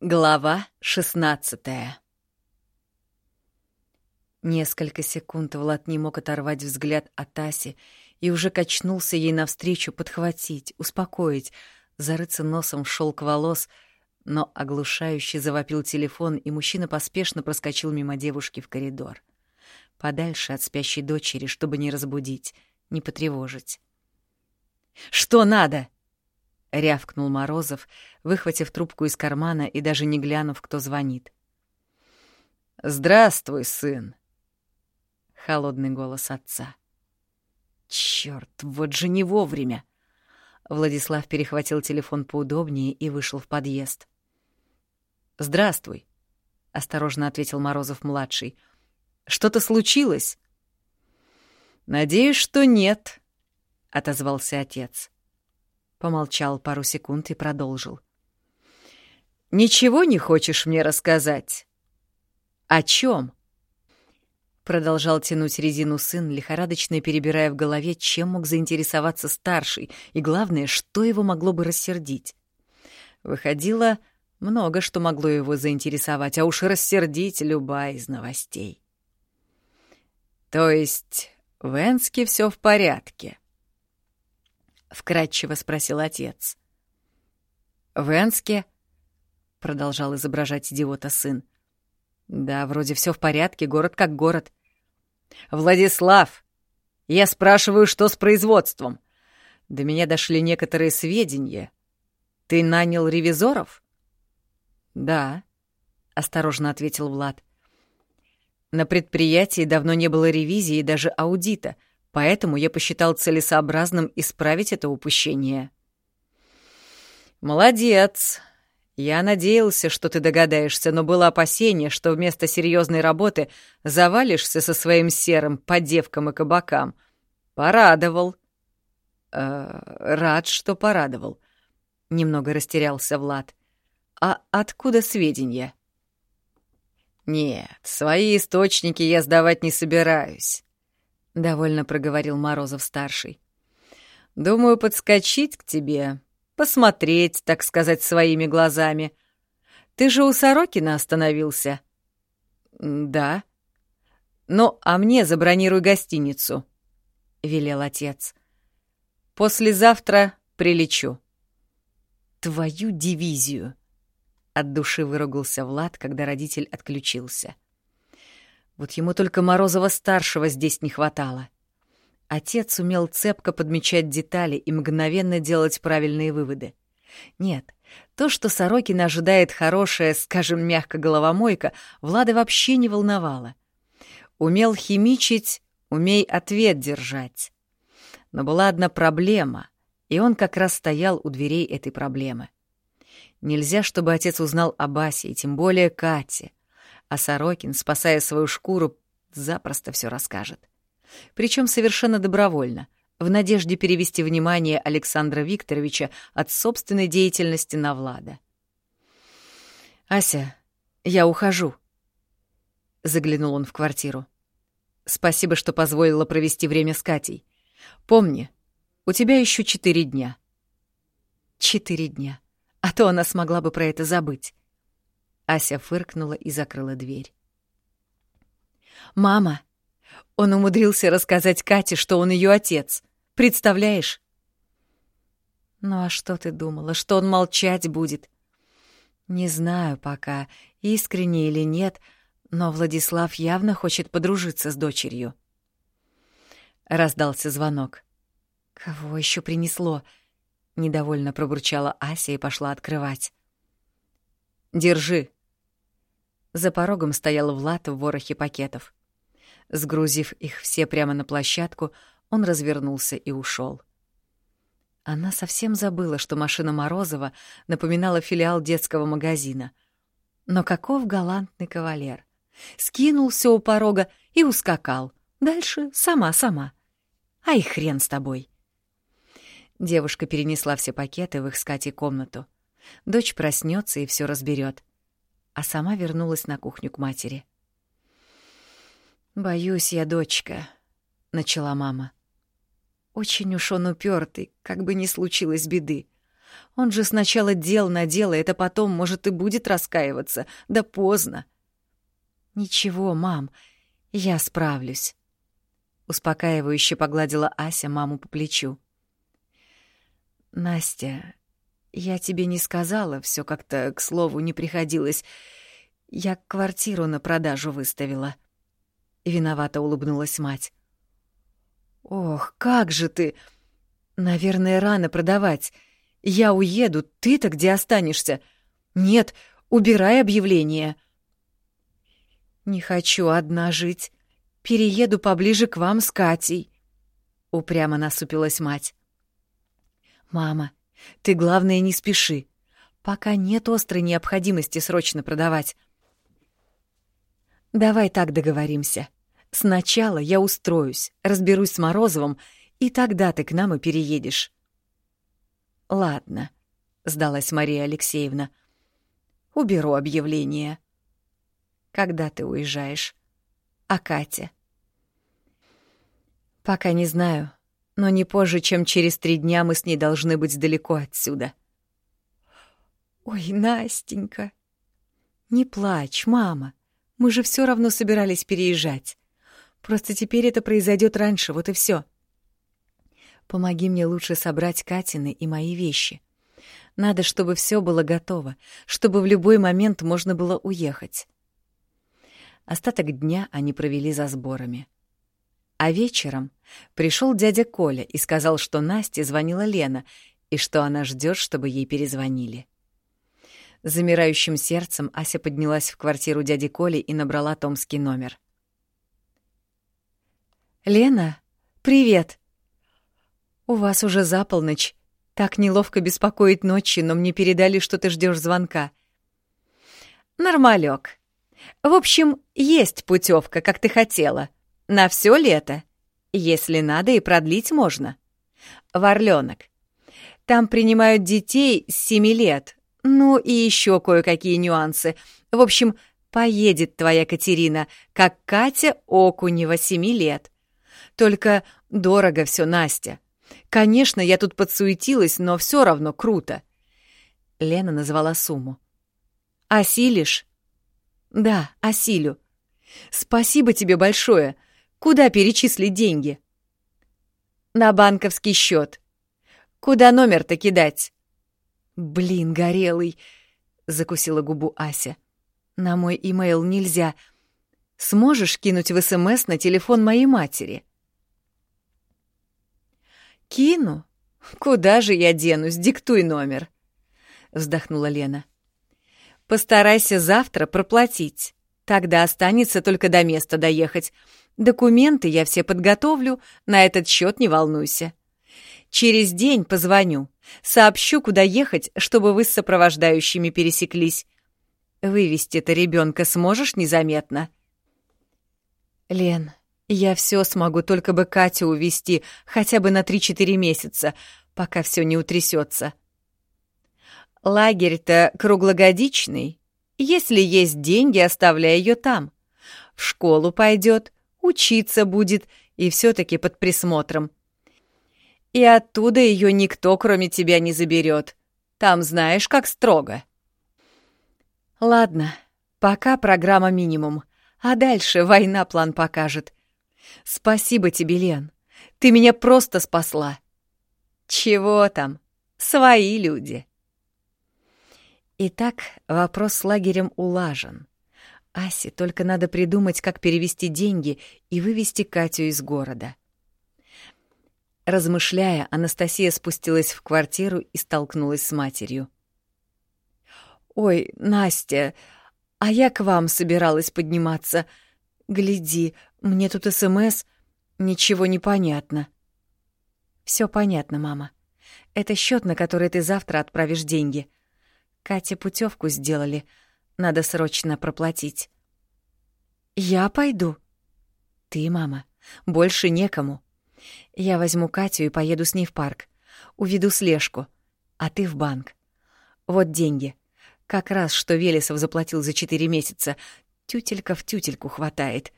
Глава шестнадцатая Несколько секунд Влад не мог оторвать взгляд от Аси и уже качнулся ей навстречу подхватить, успокоить, зарыться носом в шелк волос, но оглушающе завопил телефон, и мужчина поспешно проскочил мимо девушки в коридор. Подальше от спящей дочери, чтобы не разбудить, не потревожить. «Что надо?» — рявкнул Морозов, выхватив трубку из кармана и даже не глянув, кто звонит. «Здравствуй, сын!» — холодный голос отца. «Чёрт, вот же не вовремя!» Владислав перехватил телефон поудобнее и вышел в подъезд. «Здравствуй», — осторожно ответил Морозов-младший. «Что-то случилось?» «Надеюсь, что нет», — отозвался отец. Помолчал пару секунд и продолжил. «Ничего не хочешь мне рассказать?» «О чем? Продолжал тянуть резину сын, лихорадочно перебирая в голове, чем мог заинтересоваться старший, и главное, что его могло бы рассердить. Выходило, много что могло его заинтересовать, а уж рассердить любая из новостей. «То есть в Энске все в порядке?» — вкратчиво спросил отец. «В Энске?» — продолжал изображать идиота сын. «Да, вроде все в порядке, город как город». «Владислав, я спрашиваю, что с производством? До меня дошли некоторые сведения. Ты нанял ревизоров?» «Да», — осторожно ответил Влад. «На предприятии давно не было ревизии и даже аудита — поэтому я посчитал целесообразным исправить это упущение. «Молодец!» Я надеялся, что ты догадаешься, но было опасение, что вместо серьезной работы завалишься со своим серым по девкам и кабакам. Порадовал. Э, рад, что порадовал. Немного растерялся Влад. А откуда сведения? Нет, свои источники я сдавать не собираюсь. — довольно проговорил Морозов-старший. «Думаю, подскочить к тебе, посмотреть, так сказать, своими глазами. Ты же у Сорокина остановился?» «Да». «Ну, а мне забронируй гостиницу», — велел отец. «Послезавтра прилечу». «Твою дивизию!» — от души выругался Влад, когда родитель отключился. — вот ему только Морозова-старшего здесь не хватало. Отец умел цепко подмечать детали и мгновенно делать правильные выводы. Нет, то, что Сорокина ожидает хорошая, скажем, мягко головомойка, Влада вообще не волновало. Умел химичить, умей ответ держать. Но была одна проблема, и он как раз стоял у дверей этой проблемы. Нельзя, чтобы отец узнал о Басе, и тем более Кате а Сорокин, спасая свою шкуру, запросто все расскажет. Причем совершенно добровольно, в надежде перевести внимание Александра Викторовича от собственной деятельности на Влада. «Ася, я ухожу», — заглянул он в квартиру. «Спасибо, что позволила провести время с Катей. Помни, у тебя еще четыре дня». «Четыре дня. А то она смогла бы про это забыть». Ася фыркнула и закрыла дверь. «Мама!» Он умудрился рассказать Кате, что он ее отец. Представляешь? Ну а что ты думала, что он молчать будет? Не знаю пока, искренне или нет, но Владислав явно хочет подружиться с дочерью. Раздался звонок. Кого еще принесло? Недовольно пробурчала Ася и пошла открывать. Держи, за порогом стоял Влад в ворохе пакетов. Сгрузив их все прямо на площадку, он развернулся и ушел. Она совсем забыла, что машина Морозова напоминала филиал детского магазина. Но каков галантный кавалер! Скинулся у порога и ускакал. Дальше сама-сама. Ай, хрен с тобой! Девушка перенесла все пакеты в их с Катей комнату. Дочь проснется и все разберет а сама вернулась на кухню к матери. «Боюсь я, дочка», — начала мама. «Очень уж он упертый, как бы ни случилось беды. Он же сначала дел наделает, а потом, может, и будет раскаиваться. Да поздно. Ничего, мам, я справлюсь. Успокаивающе погладила Ася маму по плечу. Настя, я тебе не сказала, все как-то к слову не приходилось. Я квартиру на продажу выставила. Виновато улыбнулась мать. Ох, как же ты! Наверное, рано продавать. Я уеду, ты-то где останешься? Нет, убирай объявление. Не хочу одна жить. Перееду поближе к вам с Катей. Упрямо насупилась мать. Мама, ты, главное, не спеши. Пока нет острой необходимости срочно продавать. Давай так договоримся. Сначала я устроюсь, разберусь с Морозовым, и тогда ты к нам и переедешь. Ладно, сдалась Мария Алексеевна. Уберу объявление. Когда ты уезжаешь? А Катя? Пока не знаю, но не позже, чем через три дня мы с ней должны быть далеко отсюда. Ой, Настенька, не плачь, мама. Мы же все равно собирались переезжать. Просто теперь это произойдет раньше, вот и все. Помоги мне лучше собрать Катины и мои вещи. Надо, чтобы все было готово, чтобы в любой момент можно было уехать. Остаток дня они провели за сборами. А вечером пришел дядя Коля и сказал, что Насте звонила Лена и что она ждет, чтобы ей перезвонили. Замирающим сердцем Ася поднялась в квартиру дяди Коли и набрала томский номер. «Лена, привет!» «У вас уже за полночь. Так неловко беспокоить ночью, но мне передали, что ты ждешь звонка». «Нормалек. В общем, есть путевка, как ты хотела. На все лето. Если надо, и продлить можно. В Орленок. Там принимают детей с семи лет. Ну и еще кое-какие нюансы. В общем, поедет твоя Катерина, как Катя Окунева семи лет. Только дорого все, Настя. Конечно, я тут подсуетилась, но все равно круто. Лена назвала сумму. «Осилишь?» «Да, осилю. Спасибо тебе большое. Куда перечислить деньги?» «На банковский счет. Куда номер-то кидать?» «Блин, горелый!» — закусила губу Ася. «На мой имейл нельзя. Сможешь кинуть в СМС на телефон моей матери?» «Кину? Куда же я денусь? Диктуй номер!» — вздохнула Лена. «Постарайся завтра проплатить. Тогда останется только до места доехать. Документы я все подготовлю, на этот счет не волнуйся. Через день позвоню, сообщу, куда ехать, чтобы вы с сопровождающими пересеклись. Вывести-то ребенка сможешь незаметно?» «Лен, я все смогу, только бы Катю увести хотя бы на 3-4 месяца, пока все не утрясется. Лагерь-то круглогодичный. Если есть деньги, оставляй ее там. В школу пойдет, учиться будет и все-таки под присмотром. И оттуда ее никто, кроме тебя, не заберет. Там знаешь, как строго. Ладно, пока программа минимум, а дальше война план покажет. Спасибо тебе, Лен. Ты меня просто спасла. Чего там? Свои люди. Итак, вопрос с лагерем улажен. Асе только надо придумать, как перевести деньги и вывести Катю из города. Размышляя, Анастасия спустилась в квартиру и столкнулась с матерью. «Ой, Настя, а я к вам собиралась подниматься. Гляди, мне тут СМС, ничего не понятно. Все понятно, мама. Это счет, на который ты завтра отправишь деньги. Кате путевку сделали, надо срочно проплатить. Я пойду. Ты, мама, больше некому. Я возьму Катю и поеду с ней в парк. Уведу слежку, а ты в банк. Вот деньги. Как раз, что Велесов заплатил за четыре месяца. Тютелька в тютельку хватает.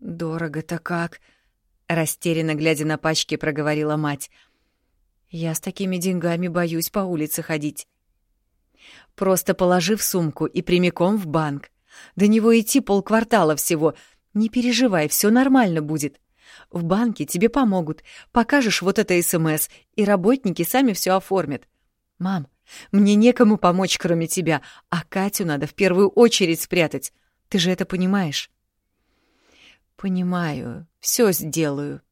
«Дорого-то как!» — растерянно глядя на пачки, проговорила мать. Я с такими деньгами боюсь по улице ходить. Просто положи в сумку и прямиком в банк. До него идти полквартала всего. Не переживай, все нормально будет. В банке тебе помогут. Покажешь вот это СМС, и работники сами все оформят. Мам, мне некому помочь, кроме тебя, а Катю надо в первую очередь спрятать. Ты же это понимаешь? Понимаю, все сделаю.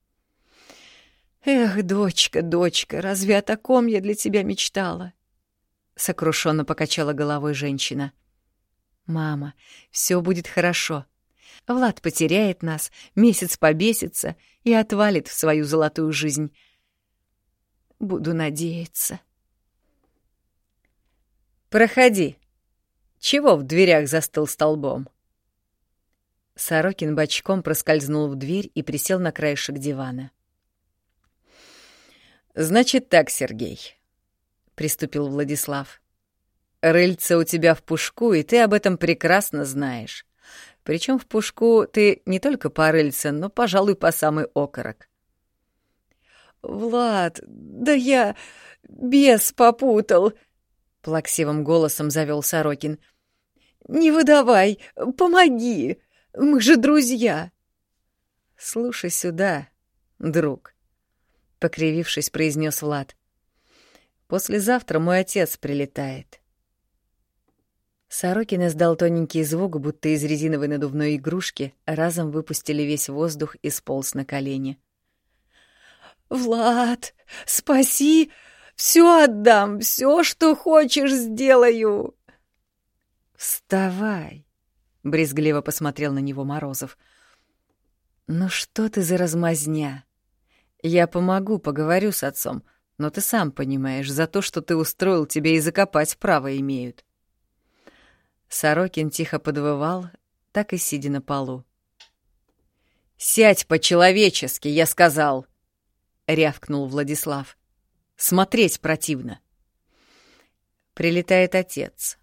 Эх, дочка, дочка, разве о таком я для тебя мечтала? Сокрушенно покачала головой женщина. Мама, все будет хорошо. Влад потеряет нас, месяц побесится и отвалит в свою золотую жизнь. Буду надеяться. «Проходи. Чего в дверях застыл столбом?» Сорокин бочком проскользнул в дверь и присел на краешек дивана. «Значит так, Сергей», — приступил Владислав. «Рыльце у тебя в пушку, и ты об этом прекрасно знаешь. Причем в пушку ты не только по рыльце, но, пожалуй, по самый окорок». «Влад, да я бес попутал», — плаксивым голосом завел Сорокин. «Не выдавай, помоги, мы же друзья». «Слушай сюда, друг», — покривившись, произнес Влад. «Послезавтра мой отец прилетает». Сорокин издал тоненький звук, будто из резиновой надувной игрушки разом выпустили весь воздух и сполз на колени. «Влад, спаси! Все отдам, все, что хочешь, сделаю!» «Вставай!» — брезгливо посмотрел на него Морозов. «Ну что ты за размазня? Я помогу, поговорю с отцом, но ты сам понимаешь, за то, что ты устроил, тебе и закопать право имеют». Сорокин тихо подвывал, так и сидя на полу. «Сядь по-человечески, я сказал!» — рявкнул Владислав. «Смотреть противно!» Прилетает отец.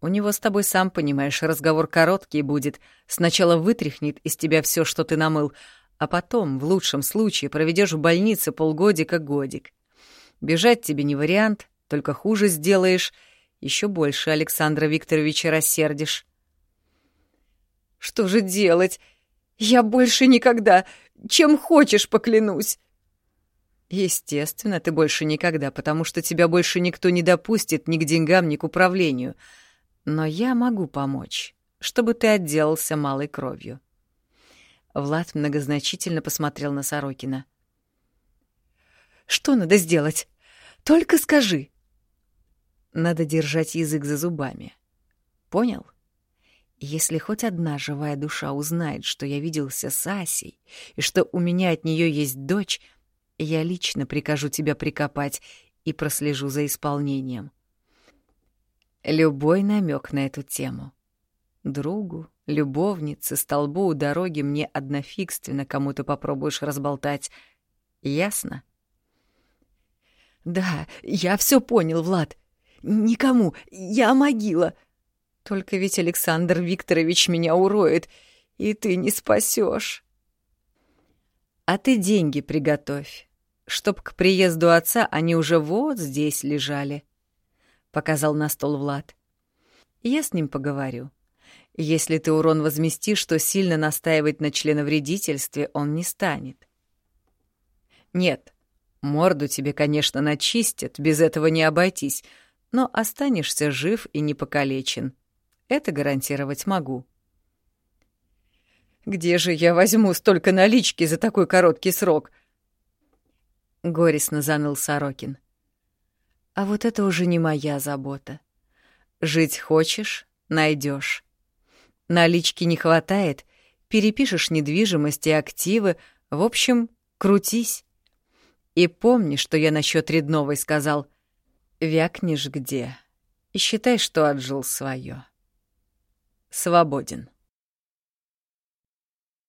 У него с тобой, сам понимаешь, разговор короткий будет. Сначала вытряхнет из тебя все, что ты намыл, а потом, в лучшем случае, проведешь в больнице полгодика-годик. Бежать тебе не вариант, только хуже сделаешь — еще больше Александра Викторовича рассердишь. «Что же делать? Я больше никогда, чем хочешь, поклянусь!» «Естественно, ты больше никогда, потому что тебя больше никто не допустит ни к деньгам, ни к управлению. Но я могу помочь, чтобы ты отделался малой кровью». Влад многозначительно посмотрел на Сорокина. «Что надо сделать? Только скажи!» Надо держать язык за зубами. Понял? Если хоть одна живая душа узнает, что я виделся с Асей и что у меня от нее есть дочь, я лично прикажу тебя прикопать и прослежу за исполнением. Любой намек на эту тему. Другу, любовнице, столбу у дороги мне однофигственно кому-то попробуешь разболтать. Ясно? Да, я все понял, Влад. Никому. Я могила. Только ведь Александр Викторович меня уроет, и ты не спасешь. А ты деньги приготовь, чтоб к приезду отца они уже вот здесь лежали, — показал на стол Влад. Я с ним поговорю. Если ты урон возместишь, то сильно настаивать на членовредительстве он не станет. Нет, морду тебе, конечно, начистят, без этого не обойтись, но останешься жив и не покалечен. Это гарантировать могу. «Где же я возьму столько налички за такой короткий срок?» Горестно заныл Сорокин. «А вот это уже не моя забота. Жить хочешь — найдешь. Налички не хватает — перепишешь недвижимость и активы, в общем, крутись. И помни, что я насчет Редновой сказал — Вякнешь где и считай, что отжил свое. Свободен.